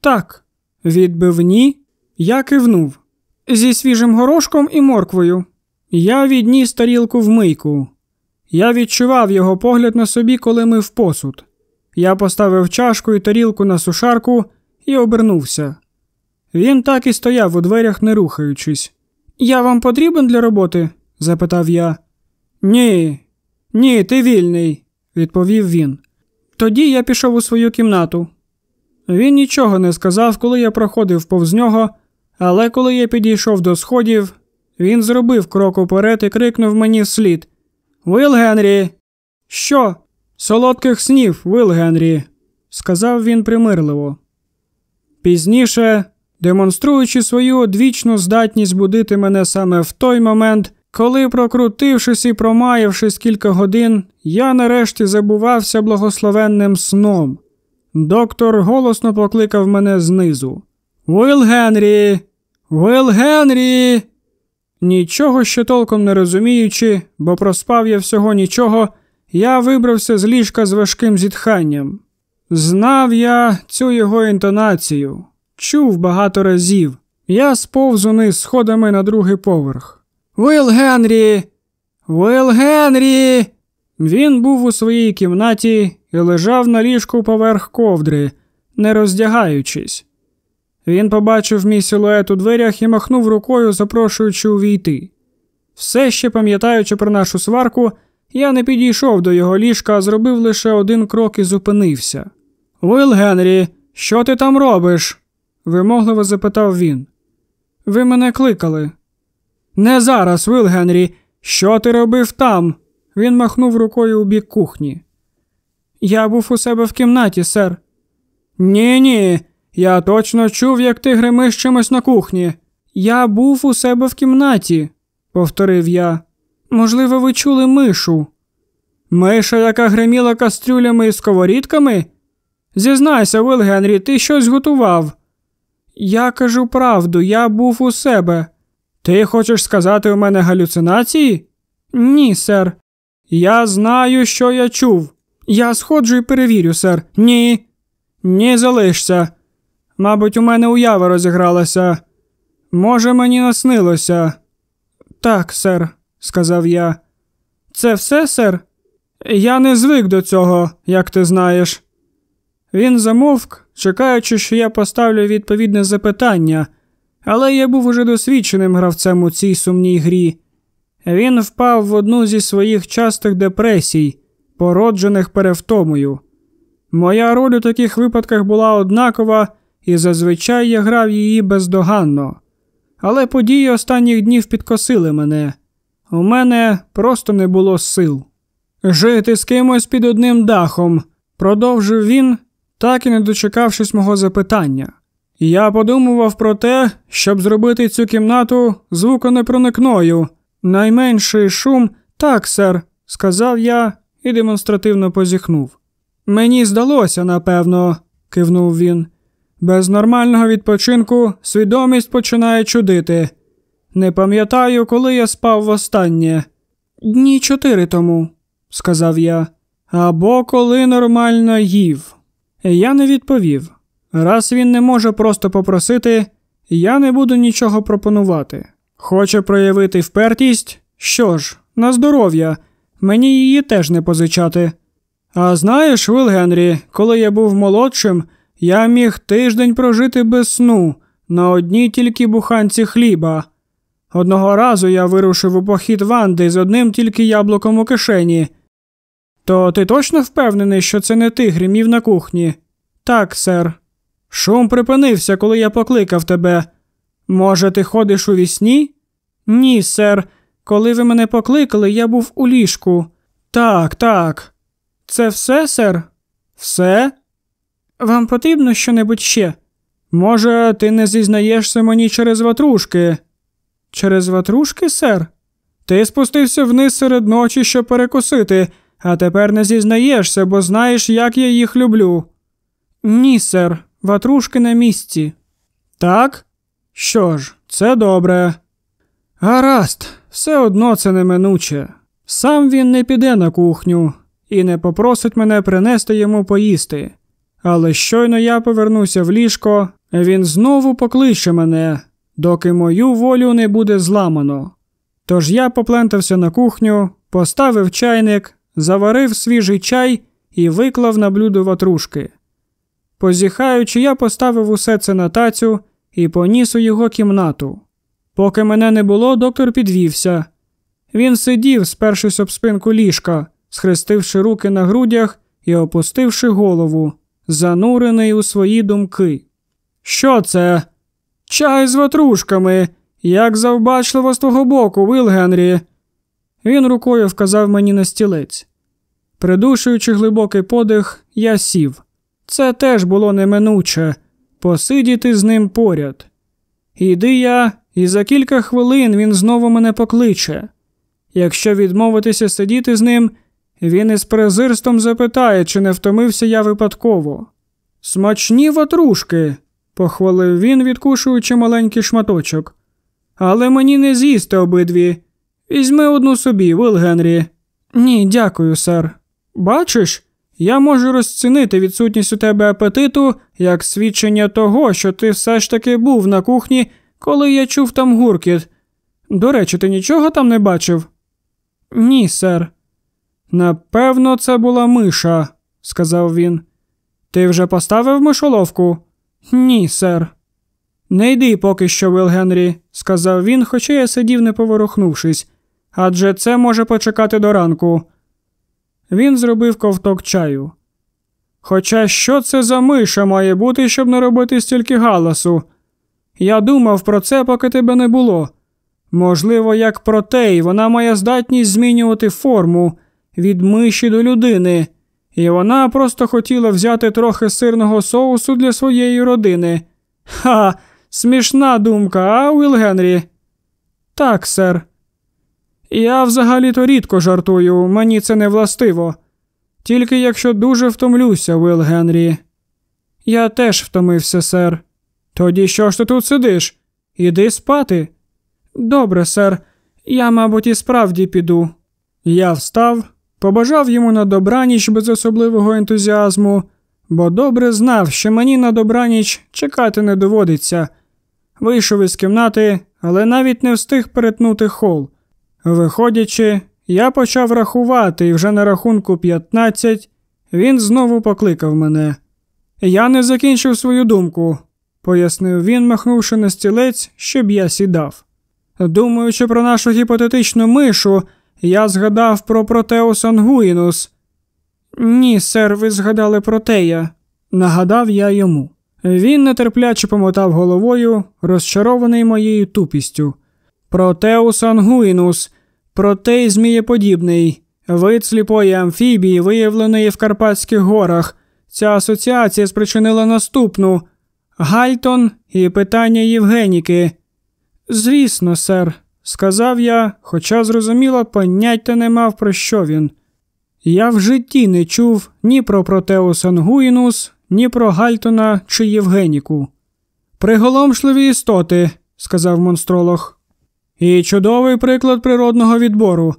Так. Відбив ні. Я кивнув. Зі свіжим горошком і морквою. Я відніс тарілку в мийку. Я відчував його погляд на собі, коли мив посуд. Я поставив чашку і тарілку на сушарку і обернувся. Він так і стояв у дверях, не рухаючись. Я вам потрібен для роботи? Запитав я. Ні, ні, ти вільний, відповів він. Тоді я пішов у свою кімнату. Він нічого не сказав, коли я проходив повз нього, але коли я підійшов до сходів, він зробив крок уперед і крикнув мені вслід Вил Генрі. Що? Солодких снів, Вил Генрі, сказав він примирливо. Пізніше, демонструючи свою одвічну здатність будити мене саме в той момент, коли, прокрутившись і промаявшись кілька годин, я нарешті забувався благословенним сном. Доктор голосно покликав мене знизу. Уил Генрі! Уил Генрі! Нічого ще толком не розуміючи, бо проспав я всього нічого, я вибрався з ліжка з важким зітханням. Знав я цю його інтонацію, чув багато разів. Я сповз униз сходами на другий поверх. Уил Генрі! Уил Генрі! Він був у своїй кімнаті і лежав на ліжку поверх ковдри, не роздягаючись. Він побачив мій силует у дверях і махнув рукою, запрошуючи увійти. Все ще пам'ятаючи про нашу сварку, я не підійшов до його ліжка, а зробив лише один крок і зупинився. Уил Генрі, що ти там робиш? вимогливо запитав він. Ви мене кликали. Не зараз, Вил Генрі. Що ти робив там? Він махнув рукою у бік кухні. Я був у себе в кімнаті, сер. Ні, ні. Я точно чув, як ти гримиш чимось на кухні. Я був у себе в кімнаті, повторив я. Можливо, ви чули мишу. Миша, яка гриміла кастрюлями і сковорідками? Зізнайся, Вил Генрі, ти щось готував. Я кажу правду, я був у себе. Ти хочеш сказати у мене галюцинації? Ні, сер. Я знаю, що я чув. Я сходжу і перевірю, сер. Ні. Ні, залишся. Мабуть, у мене уява розігралася. Може, мені наснилося. Так, сер, сказав я. Це все, сер? Я не звик до цього, як ти знаєш. Він замовк, чекаючи, що я поставлю відповідне запитання, але я був уже досвідченим гравцем у цій сумній грі. Він впав в одну зі своїх частих депресій, породжених перевтомою. Моя роль у таких випадках була однакова, і зазвичай я грав її бездоганно. Але події останніх днів підкосили мене. У мене просто не було сил. Жити з кимось під одним дахом, продовжив він, так і не дочекавшись мого запитання. Я подумував про те, щоб зробити цю кімнату звуконепроникною. Найменший шум, так, сер, сказав я і демонстративно позіхнув. Мені здалося, напевно, кивнув він. Без нормального відпочинку свідомість починає чудити. Не пам'ятаю, коли я спав востаннє. Дні чотири тому, сказав я, або коли нормально їв. Я не відповів. Раз він не може просто попросити, я не буду нічого пропонувати. Хоче проявити впертість? Що ж, на здоров'я, мені її теж не позичати. А знаєш, Вил Генрі, коли я був молодшим, я міг тиждень прожити без сну на одній тільки буханці хліба. Одного разу я вирушив у похід Ванди з одним тільки яблуком у кишені. То ти точно впевнений, що це не ти гримів на кухні? Так, сер. Шум припинився, коли я покликав тебе. Може, ти ходиш у вісні? Ні, сер. Коли ви мене покликали, я був у ліжку. Так, так. Це все, сер? Все? Вам потрібно щонебудь ще? Може, ти не зізнаєшся мені через ватрушки? Через ватрушки, сер? Ти спустився вниз серед ночі, щоб перекусити, а тепер не зізнаєшся, бо знаєш, як я їх люблю. Ні, сер, ватрушки на місці. Так? Що ж, це добре. Гаразд, все одно це неминуче. Сам він не піде на кухню і не попросить мене принести йому поїсти. Але щойно я повернуся в ліжко, він знову покличе мене, доки мою волю не буде зламано. Тож я поплентався на кухню, поставив чайник, заварив свіжий чай і виклав на блюдо ватрушки. Позіхаючи, я поставив усе це на тацю і поніс у його кімнату. Поки мене не було, доктор підвівся. Він сидів, спершись об спинку ліжка, схрестивши руки на грудях і опустивши голову, занурений у свої думки. Що це? Чай з ватрушками, як завбачливо з твого боку, Вил Генрі. Він рукою вказав мені на стілець. Придушуючи глибокий подих, я сів. Це теж було неминуче посидіти з ним поряд. Іди я, і за кілька хвилин він знову мене покличе. Якщо відмовитися сидіти з ним, він із презирством запитає, чи не втомився я випадково. Смачні ватрушки, похвалив він, відкушуючи маленький шматочок. Але мені не з'їсти обидві. Візьми одну собі, Вил Генрі. Ні, дякую, сер. Бачиш, я можу розцінити відсутність у тебе апетиту як свідчення того, що ти все ж таки був на кухні, коли я чув там гуркіт. До речі, ти нічого там не бачив? Ні, сер. Напевно, це була миша, сказав він. Ти вже поставив мишоловку? Ні, сер. Не йди поки що, Вил Генрі, сказав він, хоча я сидів, не поворухнувшись, адже це може почекати до ранку. Він зробив ковток чаю. Хоча що це за миша має бути, щоб не робити стільки галасу? Я думав про це, поки тебе не було. Можливо, як протей, вона має здатність змінювати форму від миші до людини, і вона просто хотіла взяти трохи сирного соусу для своєї родини. Ха, смішна думка, а, Уіл Генрі? Так, сер. Я взагалі-то рідко жартую, мені це не властиво. Тільки якщо дуже втомлюся, Уіл Генрі. Я теж втомився, сер. Тоді що ж ти тут сидиш? Іди спати. Добре, сер, я, мабуть, і справді піду. Я встав, побажав йому на добраніч без особливого ентузіазму, бо добре знав, що мені на добраніч чекати не доводиться. Вийшов із кімнати, але навіть не встиг перетнути хол. Виходячи, я почав рахувати, і вже на рахунку 15 він знову покликав мене. Я не закінчив свою думку, пояснив він, махнувши на стілець, щоб я сідав. Думаючи про нашу гіпотетичну мишу, я згадав про Протеус Ангуїнус. Ні, сер, ви згадали про тея, нагадав я йому. Він нетерпляче помотав головою, розчарований моєю тупістю. Протеус Ангуїнус, протей змієподібний, вид сліпої амфібії, виявленої в Карпатських горах. Ця асоціація спричинила наступну Гальтон і питання Євгеніки. Звісно, сер, сказав я, хоча зрозуміло, поняття не мав про що він. Я в житті не чув ні про Протеус Ангуїнус, ні про Гальтона чи Євгеніку. Приголомшливі істоти, сказав монстролог. І чудовий приклад природного відбору.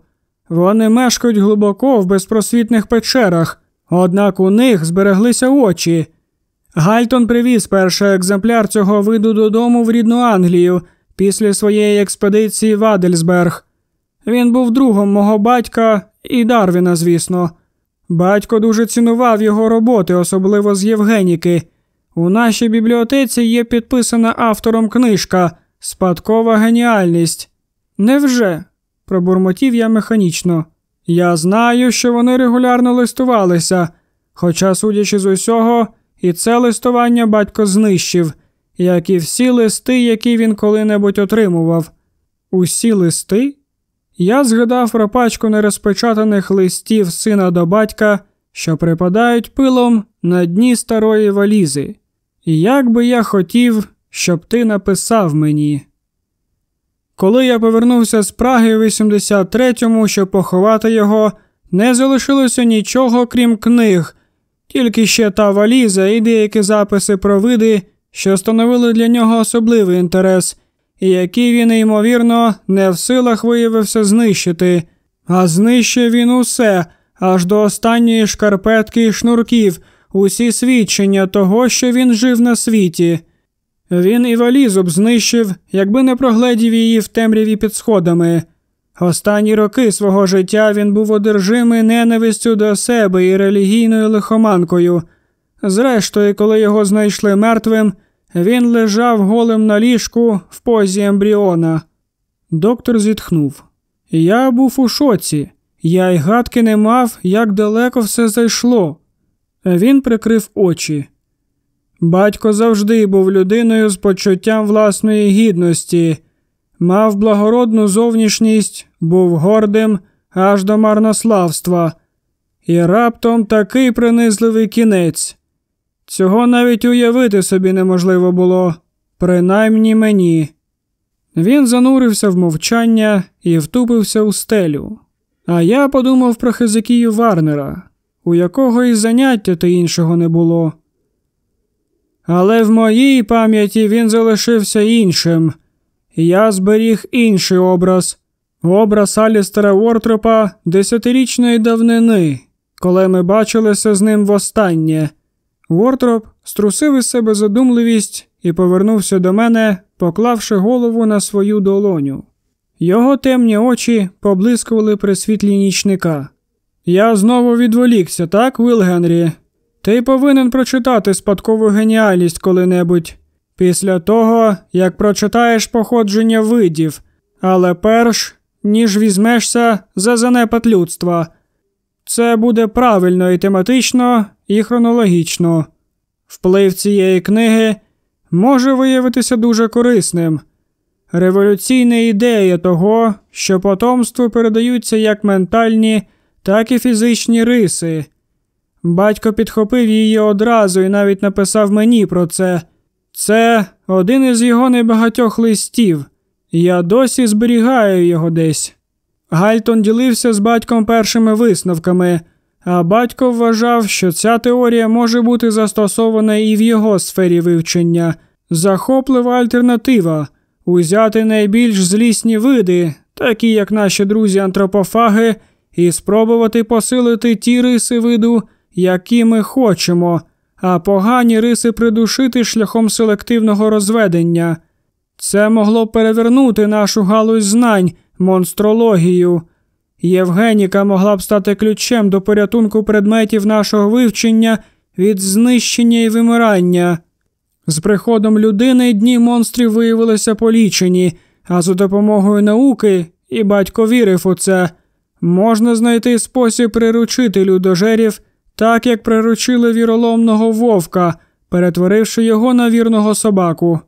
Вони мешкають глибоко в безпросвітних печерах, однак у них збереглися очі. Гальтон привіз перший екземпляр цього виду додому в рідну Англію після своєї експедиції в Адельсберг. Він був другом мого батька і Дарвіна, звісно. Батько дуже цінував його роботи, особливо з Євгеніки. У нашій бібліотеці є підписана автором книжка Спадкова геніальність. Невже? пробурмотів я механічно. Я знаю, що вони регулярно листувалися, хоча, судячи з усього, і це листування батько знищив, як і всі листи, які він коли-небудь отримував. Усі листи? Я згадав про пачку нерозпечатаних листів сина до батька, що припадають пилом на дні старої валізи. Як би я хотів, щоб ти написав мені. Коли я повернувся з Праги в 83-му, щоб поховати його, не залишилося нічого крім книг, тільки ще та валіза і деякі записи про види, що становили для нього особливий інтерес, і які він, ймовірно, не в силах виявився знищити, а знищив він усе, аж до останньої шкарпетки і шнурків, усі свідчення того, що він жив на світі. Він і валізу б знищив, якби не прогледів її в темряві під сходами. Останні роки свого життя він був одержимий ненавистю до себе і релігійною лихоманкою. Зрештою, коли його знайшли мертвим, він лежав голим на ліжку в позі ембріона. Доктор зітхнув. Я був у шоці. Я й гадки не мав, як далеко все зайшло. Він прикрив очі. Батько завжди був людиною з почуттям власної гідності, мав благородну зовнішність, був гордим аж до марнославства, і раптом такий принизливий кінець. Цього навіть уявити собі неможливо було, принаймні мені. Він занурився в мовчання і втупився у стелю. А я подумав про Хезикію Варнера, у якого і заняття то іншого не було. Але в моїй пам'яті він залишився іншим. Я зберіг інший образ образ Алістера Вортропа десятирічної давнини, коли ми бачилися з ним востаннє. Вортроп струсив із себе задумливість і повернувся до мене, поклавши голову на свою долоню. Його темні очі поблискували при світлі нічника. Я знову відволікся, так, Вил Генрі? Ти повинен прочитати спадкову геніальність коли-небудь, після того, як прочитаєш походження видів, але перш ніж візьмешся за занепад людства. Це буде правильно і тематично, і хронологічно. Вплив цієї книги може виявитися дуже корисним. Революційна ідея того, що потомству передаються як ментальні, так і фізичні риси. Батько підхопив її одразу і навіть написав мені про це. Це один із його небагатьох листів. Я досі зберігаю його десь. Гальтон ділився з батьком першими висновками, а батько вважав, що ця теорія може бути застосована і в його сфері вивчення. Захоплива альтернатива узяти найбільш злісні види, такі як наші друзі антропофаги, і спробувати посилити ті риси виду, які ми хочемо, а погані риси придушити шляхом селективного розведення. Це могло перевернути нашу галузь знань, монстрологію. Євгеніка могла б стати ключем до порятунку предметів нашого вивчення від знищення і вимирання. З приходом людини дні монстрів виявилися полічені, а за допомогою науки, і батько вірив у це, можна знайти спосіб приручити людожерів, так як приручили віроломного вовка, перетворивши його на вірного собаку.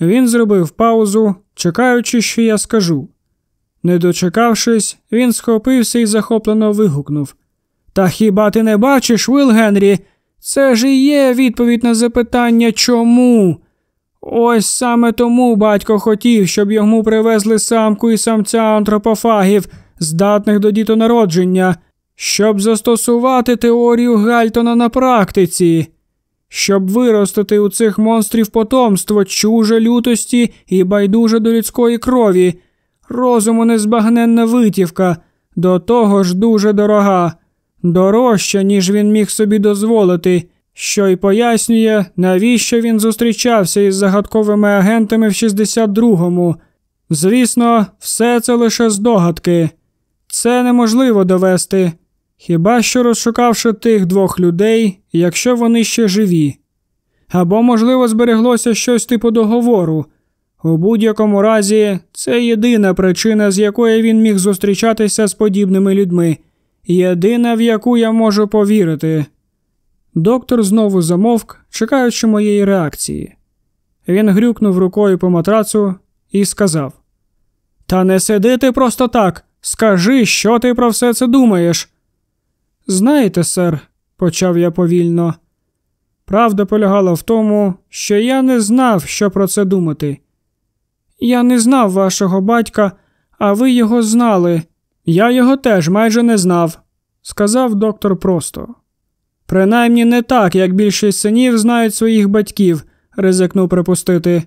Він зробив паузу, чекаючи, що я скажу. Не дочекавшись, він схопився і захоплено вигукнув Та хіба ти не бачиш, Вил Генрі? Це ж і є відповідь на запитання чому? Ось саме тому батько хотів, щоб йому привезли самку і самця антропофагів, здатних до дітонародження, щоб застосувати теорію Гальтона на практиці, щоб виростити у цих монстрів потомство чуже лютості і байдуже до людської крові, розуму незбагненна витівка, до того ж дуже дорога. Дорожча, ніж він міг собі дозволити, що й пояснює, навіщо він зустрічався із загадковими агентами в 62-му. Звісно, все це лише здогадки. Це неможливо довести, хіба що розшукавши тих двох людей, якщо вони ще живі. Або, можливо, збереглося щось типу договору. У будь-якому разі, це єдина причина, з якої він міг зустрічатися з подібними людьми єдина, в яку я можу повірити. Доктор знову замовк, чекаючи моєї реакції. Він грюкнув рукою по матрацу і сказав: Та не сиди ти просто так. Скажи, що ти про все це думаєш. Знаєте, сер, почав я повільно. Правда полягала в тому, що я не знав, що про це думати. Я не знав вашого батька, а ви його знали, я його теж майже не знав, сказав доктор просто. Принаймні не так, як більшість синів знають своїх батьків, ризикнув припустити.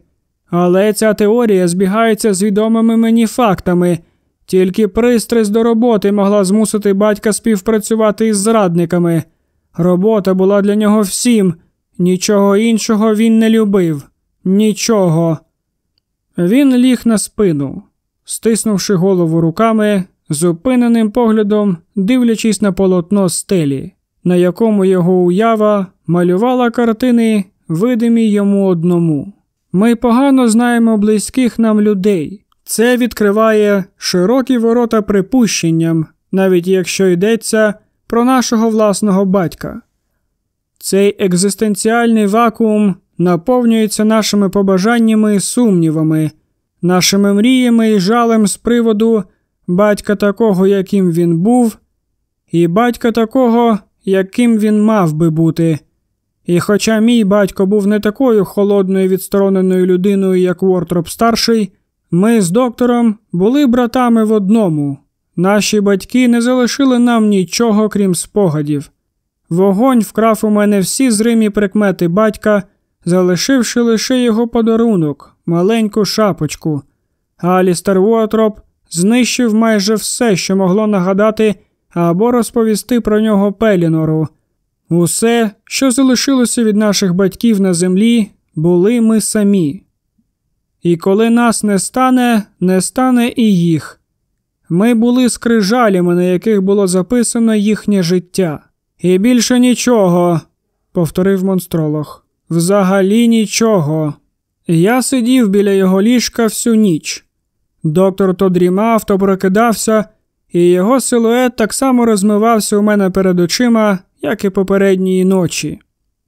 Але ця теорія збігається з відомими мені фактами, тільки пристрасть до роботи могла змусити батька співпрацювати із зрадниками. Робота була для нього всім, нічого іншого він не любив, нічого. Він ліг на спину, стиснувши голову руками, зупиненим поглядом дивлячись на полотно стелі, на якому його уява малювала картини, видимі йому одному. Ми погано знаємо близьких нам людей. Це відкриває широкі ворота припущенням, навіть якщо йдеться про нашого власного батька. Цей екзистенціальний вакуум наповнюється нашими побажаннями і сумнівами, нашими мріями і жалем з приводу батька такого, яким він був, і батька такого, яким він мав би бути. І хоча мій батько був не такою холодною відстороненою людиною, як Вортроп старший, ми з доктором були братами в одному. Наші батьки не залишили нам нічого, крім спогадів. Вогонь вкрав у мене всі зримі прикмети батька, залишивши лише його подарунок, маленьку шапочку. Алістер Уотроп знищив майже все, що могло нагадати або розповісти про нього Пелінору. Усе, що залишилося від наших батьків на землі, були ми самі. І коли нас не стане, не стане і їх. Ми були скрижалями, на яких було записано їхнє життя. І більше нічого, повторив монстролог. Взагалі нічого. Я сидів біля його ліжка всю ніч. Доктор то дрімав, то прокидався, і його силует так само розмивався у мене перед очима, як і попередньої ночі.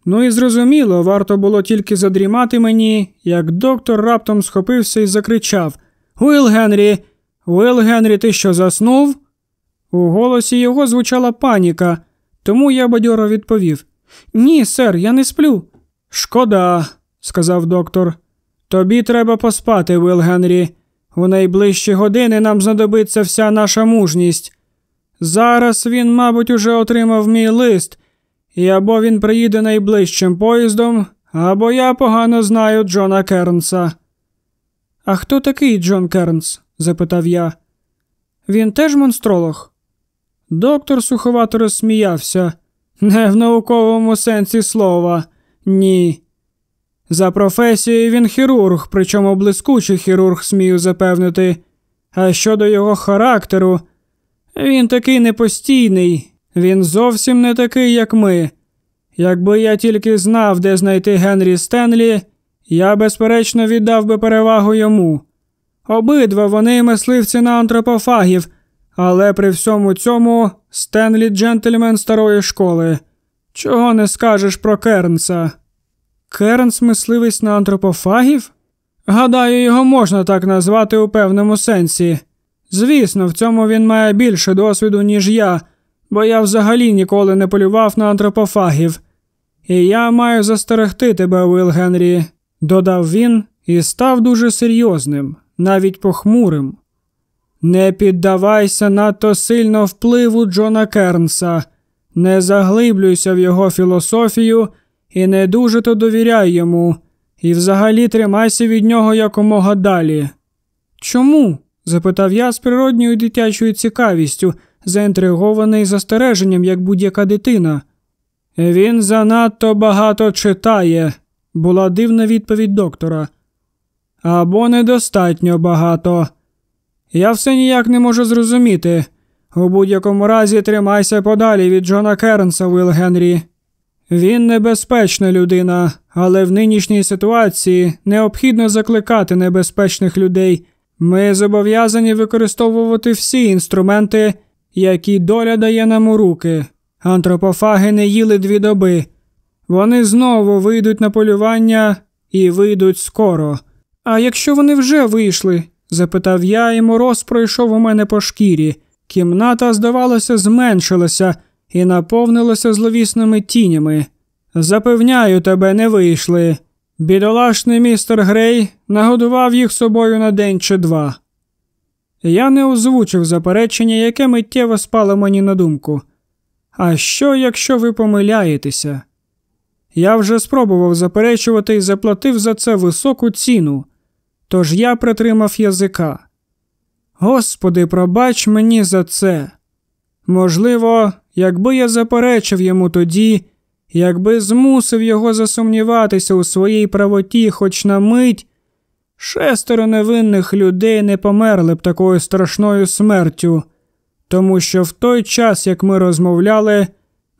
Ну і зрозуміло, варто було тільки задрімати мені, як доктор раптом схопився і закричав Уіл Генрі, Уіл Генрі, ти що заснув? У голосі його звучала паніка, тому я бадьоро відповів Ні, сер, я не сплю. Шкода, сказав доктор. Тобі треба поспати, Уіл Генрі. У найближчі години нам знадобиться вся наша мужність. Зараз він, мабуть, уже отримав мій лист, і або він приїде найближчим поїздом, або я погано знаю Джона Кернса. А хто такий Джон Кернс? запитав я. Він теж монстролог. Доктор суховато розсміявся. Не в науковому сенсі слова, ні. За професією він хірург, причому блискучий хірург, смію запевнити. А щодо його характеру, він такий непостійний, він зовсім не такий, як ми. Якби я тільки знав, де знайти Генрі Стенлі, я, безперечно, віддав би перевагу йому. Обидва вони мисливці на антропофагів, але при всьому цьому Стенлі джентльмен старої школи. Чого не скажеш про Кернса? Кернс мисливець на антропофагів? Гадаю, його можна так назвати у певному сенсі. Звісно, в цьому він має більше досвіду, ніж я, бо я взагалі ніколи не полював на антропофагів. І я маю застерегти тебе, Уилл Генрі, додав він і став дуже серйозним, навіть похмурим. Не піддавайся надто сильно впливу Джона Кернса, не заглиблюйся в його філософію і не дуже то довіряй йому, і взагалі тримайся від нього якомога далі. Чому? запитав я з природньою дитячою цікавістю, заінтригований застереженням, як будь-яка дитина. Він занадто багато читає, була дивна відповідь доктора. Або недостатньо багато. Я все ніяк не можу зрозуміти. У будь-якому разі тримайся подалі від Джона Кернса, Уилл Генрі. Він небезпечна людина, але в нинішній ситуації необхідно закликати небезпечних людей. Ми зобов'язані використовувати всі інструменти, які доля дає нам у руки. Антропофаги не їли дві доби. Вони знову вийдуть на полювання і вийдуть скоро. А якщо вони вже вийшли? запитав я, і мороз пройшов у мене по шкірі. Кімната, здавалося, зменшилася і наповнилася зловісними тінями. Запевняю тебе, не вийшли. Бідолашний містер Грей нагодував їх собою на день чи два. Я не озвучив заперечення, яке миттєво спало мені на думку. А що, якщо ви помиляєтеся? Я вже спробував заперечувати і заплатив за це високу ціну, тож я притримав язика. Господи, пробач мені за це. Можливо, якби я заперечив йому тоді, якби змусив його засумніватися у своїй правоті хоч на мить, шестеро невинних людей не померли б такою страшною смертю, тому що в той час, як ми розмовляли,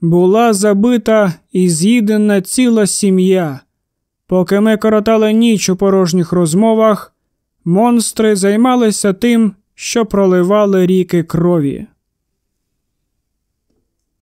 була забита і з'їдена ціла сім'я. Поки ми коротали ніч у порожніх розмовах, монстри займалися тим, що проливали ріки крові.